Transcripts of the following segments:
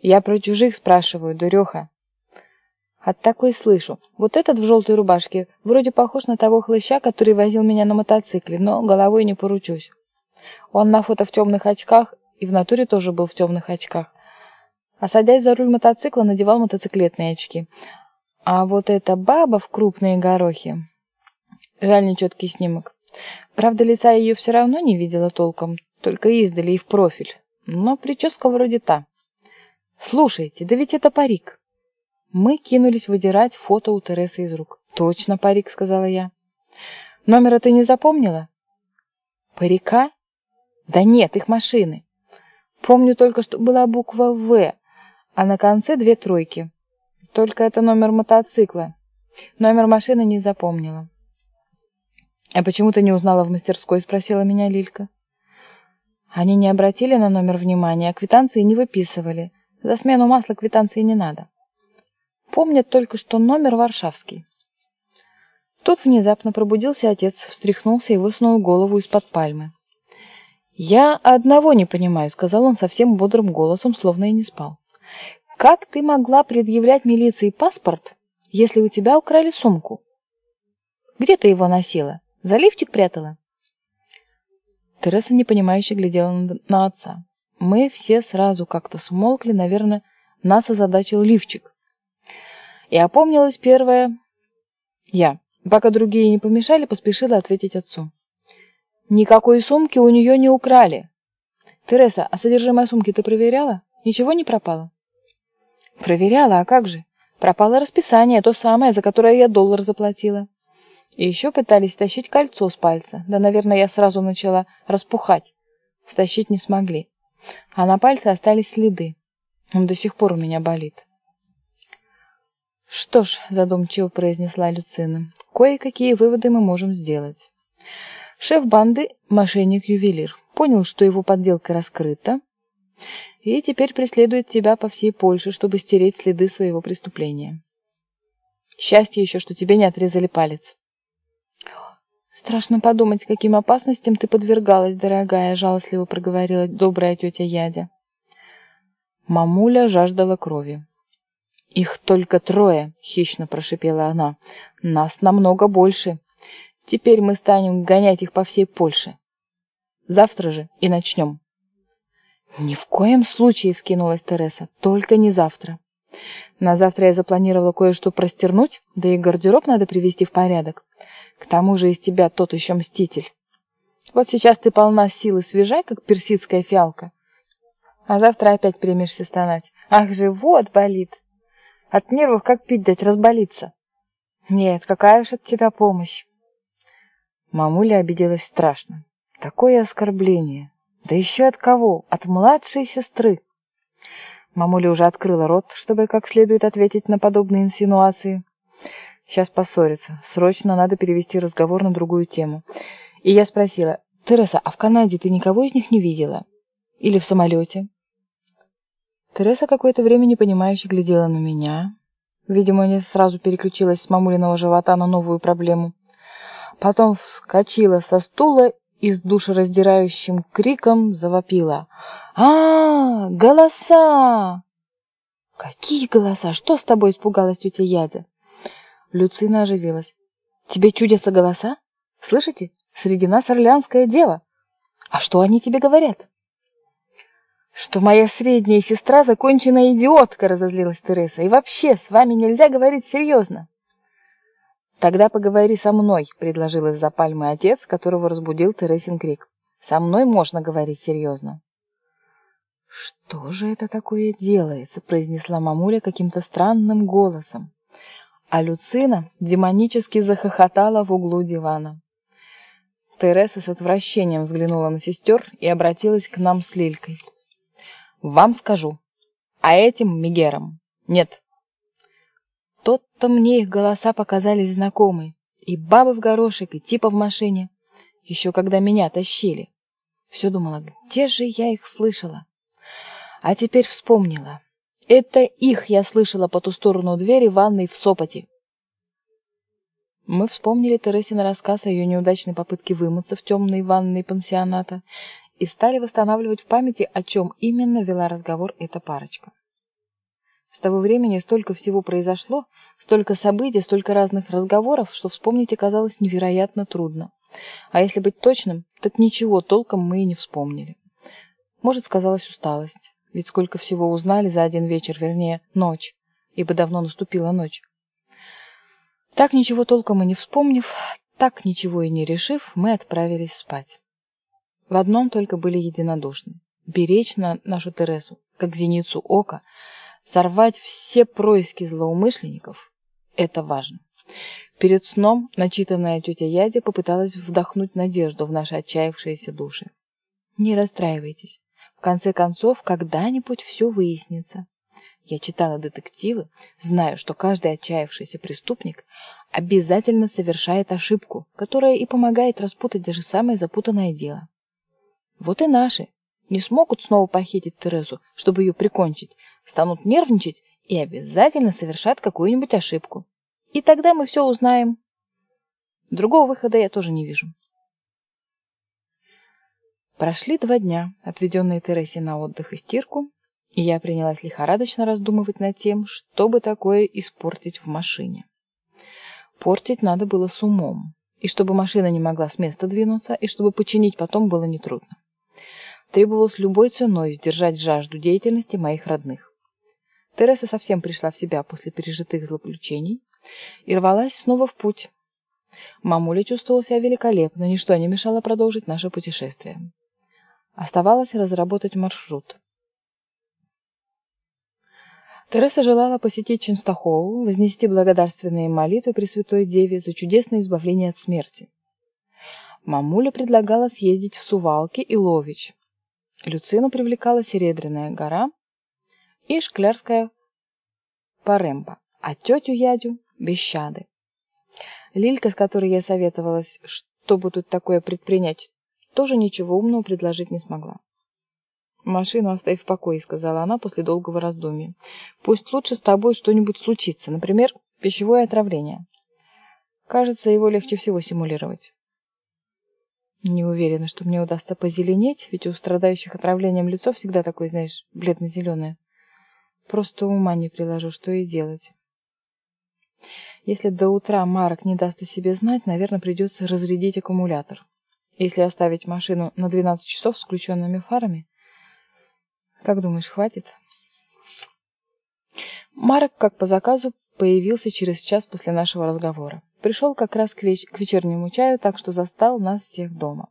Я про чужих спрашиваю, дуреха. От такой слышу. Вот этот в желтой рубашке вроде похож на того хлыща, который возил меня на мотоцикле, но головой не поручусь. Он на фото в темных очках и в натуре тоже был в темных очках. А садясь за руль мотоцикла, надевал мотоциклетные очки. А вот эта баба в крупные горохи... Жаль, нечеткий снимок. Правда, лица ее все равно не видела толком, только издали и в профиль. Но прическа вроде та. Слушайте, да ведь это парик. Мы кинулись выдирать фото у Тересы из рук. «Точно парик», — сказала я. «Номера ты не запомнила?» «Парика?» «Да нет, их машины. Помню только, что была буква «В», а на конце две тройки. Только это номер мотоцикла. Номер машины не запомнила». «А почему ты не узнала в мастерской?» — спросила меня Лилька. Они не обратили на номер внимания, а квитанции не выписывали. За смену масла квитанции не надо. Помнят только, что номер варшавский. Тут внезапно пробудился отец, встряхнулся и высунул голову из-под пальмы. «Я одного не понимаю», — сказал он совсем бодрым голосом, словно и не спал. «Как ты могла предъявлять милиции паспорт, если у тебя украли сумку? Где ты его носила? Заливчик прятала?» Тереса непонимающе глядела на отца. Мы все сразу как-то смолкли, наверное, нас озадачил лифчик. И опомнилась первая я. Пока другие не помешали, поспешила ответить отцу. Никакой сумки у нее не украли. Тереса, а содержимое сумки ты проверяла? Ничего не пропало? Проверяла, а как же? Пропало расписание, то самое, за которое я доллар заплатила. И еще пытались стащить кольцо с пальца. Да, наверное, я сразу начала распухать. Стащить не смогли. А на пальце остались следы. Он до сих пор у меня болит. «Что ж», — задумчиво произнесла Люцина, — «кое-какие выводы мы можем сделать. Шеф банды — мошенник-ювелир. Понял, что его подделка раскрыта, и теперь преследует тебя по всей Польше, чтобы стереть следы своего преступления. Счастье еще, что тебе не отрезали палец». «Страшно подумать, каким опасностям ты подвергалась, дорогая», — жалостливо проговорила добрая тетя Ядя. Мамуля жаждала крови. «Их только трое», — хищно прошипела она. «Нас намного больше. Теперь мы станем гонять их по всей Польше. Завтра же и начнем». «Ни в коем случае», — вскинулась Тереса, — «только не завтра. На завтра я запланировала кое-что простернуть, да и гардероб надо привести в порядок. К тому же из тебя тот еще мститель. Вот сейчас ты полна силы свежай, как персидская фиалка, а завтра опять примешься стонать. Ах, живот болит!» От нервов как пить дать, разболиться. Нет, какая уж от тебя помощь. Мамуля обиделась страшно. Такое оскорбление. Да еще от кого? От младшей сестры. Мамуля уже открыла рот, чтобы как следует ответить на подобные инсинуации. Сейчас поссорятся. Срочно надо перевести разговор на другую тему. И я спросила, «Тереса, а в Канаде ты никого из них не видела? Или в самолете?» Тереса какое-то время непонимающе глядела на меня. Видимо, не сразу переключилась с мамулиного живота на новую проблему. Потом вскочила со стула и с душераздирающим криком завопила. а, -а, -а Голоса!» «Какие голоса? Что с тобой?» — испугалась тетя Ядя. Люцина оживилась. «Тебе чудятся голоса? Слышите? Среди нас орлянская дева. А что они тебе говорят?» что моя средняя сестра законченная идиотка, разозлилась Тереса. И вообще, с вами нельзя говорить серьезно. Тогда поговори со мной, предложил из-за пальмы отец, которого разбудил Тересин крик. Со мной можно говорить серьезно. Что же это такое делается, произнесла мамуля каким-то странным голосом. А Люцина демонически захохотала в углу дивана. Тереса с отвращением взглянула на сестер и обратилась к нам с Лилькой. Вам скажу. А этим Мегерам нет. Тот-то мне их голоса показались знакомы. И бабы в горошек, и типа в машине. Еще когда меня тащили. Все думала, где же я их слышала? А теперь вспомнила. Это их я слышала по ту сторону двери ванной в Сопоте. Мы вспомнили Тересина рассказ о ее неудачной попытке вымыться в темной ванной пансионата и стали восстанавливать в памяти, о чем именно вела разговор эта парочка. С того времени столько всего произошло, столько событий, столько разных разговоров, что вспомнить оказалось невероятно трудно. А если быть точным, так ничего толком мы и не вспомнили. Может, сказалась усталость, ведь сколько всего узнали за один вечер, вернее, ночь, ибо давно наступила ночь. Так ничего толком и не вспомнив, так ничего и не решив, мы отправились спать. В одном только были единодушны. Беречь на нашу Тересу, как зеницу ока, сорвать все происки злоумышленников – это важно. Перед сном начитанная тетя Ядя попыталась вдохнуть надежду в наши отчаявшиеся души. Не расстраивайтесь. Конце концов, когда-нибудь все выяснится. Я читала детективы, знаю, что каждый отчаявшийся преступник обязательно совершает ошибку, которая и помогает распутать даже самое запутанное дело. Вот и наши не смогут снова похитить Терезу, чтобы ее прикончить, станут нервничать и обязательно совершат какую-нибудь ошибку. И тогда мы все узнаем. Другого выхода я тоже не вижу. Прошли два дня, отведенные Тересе на отдых и стирку, и я принялась лихорадочно раздумывать над тем, чтобы такое испортить в машине. Портить надо было с умом, и чтобы машина не могла с места двинуться, и чтобы починить потом было нетрудно. Требовалось любой ценой сдержать жажду деятельности моих родных. Тереса совсем пришла в себя после пережитых злоключений и рвалась снова в путь. Мамуля чувствовала себя великолепно, ничто не мешало продолжить наше путешествие. Оставалось разработать маршрут. Тереса желала посетить Ченстахову, вознести благодарственные молитвы Пресвятой Деве за чудесное избавление от смерти. Мамуля предлагала съездить в Сувалки и Лович. Люцину привлекала Серебряная гора и Шклярская Паремба, а тетю Ядю – Бещады. Лилька, с которой я советовалась, что будут такое предпринять, тоже ничего умного предложить не смогла. «Машину оставь в покое», — сказала она после долгого раздумья. «Пусть лучше с тобой что-нибудь случится, например, пищевое отравление. Кажется, его легче всего симулировать». Не уверена, что мне удастся позеленеть, ведь у страдающих отравлением лицо всегда такое, знаешь, бледно-зеленое. Просто ума не приложу, что и делать. Если до утра Марок не даст о себе знать, наверное, придется разрядить аккумулятор. Если оставить машину на 12 часов с включенными фарами, как думаешь, хватит? Марк, как по заказу, появился через час после нашего разговора. Пришел как раз к, веч к вечернему чаю, так что застал нас всех дома.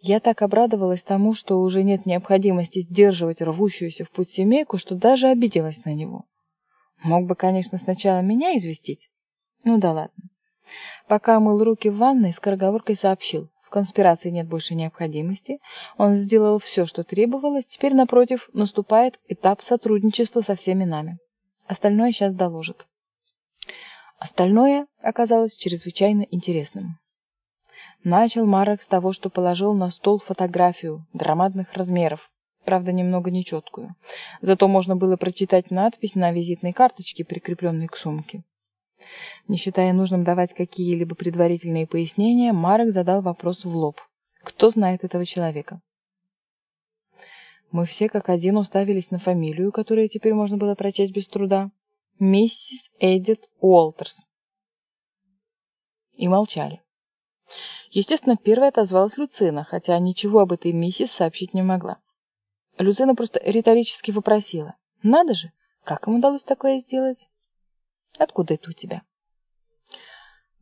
Я так обрадовалась тому, что уже нет необходимости сдерживать рвущуюся в путь семейку, что даже обиделась на него. Мог бы, конечно, сначала меня известить. Ну да ладно. Пока мыл руки в ванной, скороговоркой сообщил. В конспирации нет больше необходимости. Он сделал все, что требовалось. Теперь, напротив, наступает этап сотрудничества со всеми нами. Остальное сейчас доложит. Остальное оказалось чрезвычайно интересным. Начал Марок с того, что положил на стол фотографию громадных размеров, правда, немного нечеткую. Зато можно было прочитать надпись на визитной карточке, прикрепленной к сумке. Не считая нужным давать какие-либо предварительные пояснения, Марек задал вопрос в лоб. Кто знает этого человека? Мы все как один уставились на фамилию, которую теперь можно было прочесть без труда. Миссис Эдит Уолтерс. И молчали. Естественно, первой отозвалась Люцина, хотя ничего об этой миссис сообщить не могла. Люцина просто риторически вопросила. «Надо же, как им удалось такое сделать?» Откуда это у тебя?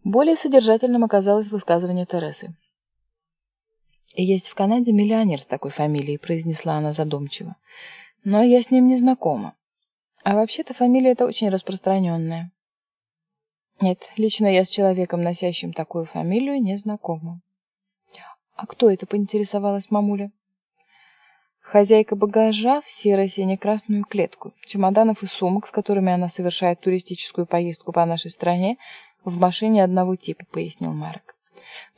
Более содержательным оказалось высказывание Тересы. «Есть в Канаде миллионер с такой фамилией», — произнесла она задумчиво. «Но я с ним не знакома. А вообще-то фамилия эта очень распространенная». «Нет, лично я с человеком, носящим такую фамилию, не знакома». «А кто это?» — поинтересовалась мамуля. Хозяйка багажа в серо-сине-красную клетку, чемоданов и сумок, с которыми она совершает туристическую поездку по нашей стране, в машине одного типа, пояснил Марк.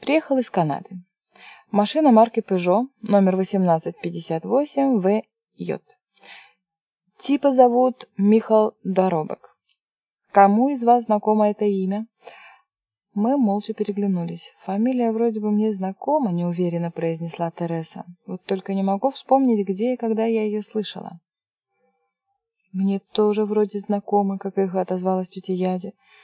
Приехал из Канады. Машина марки Peugeot, номер 1858 ВЙ. Типа зовут Михал Доробок. Кому из вас знакомо это имя? Мы молча переглянулись. «Фамилия вроде бы мне знакома», — неуверенно произнесла Тереса. «Вот только не могу вспомнить, где и когда я ее слышала». «Мне тоже вроде знакомо», — как эхо отозвалась тетя Ядя.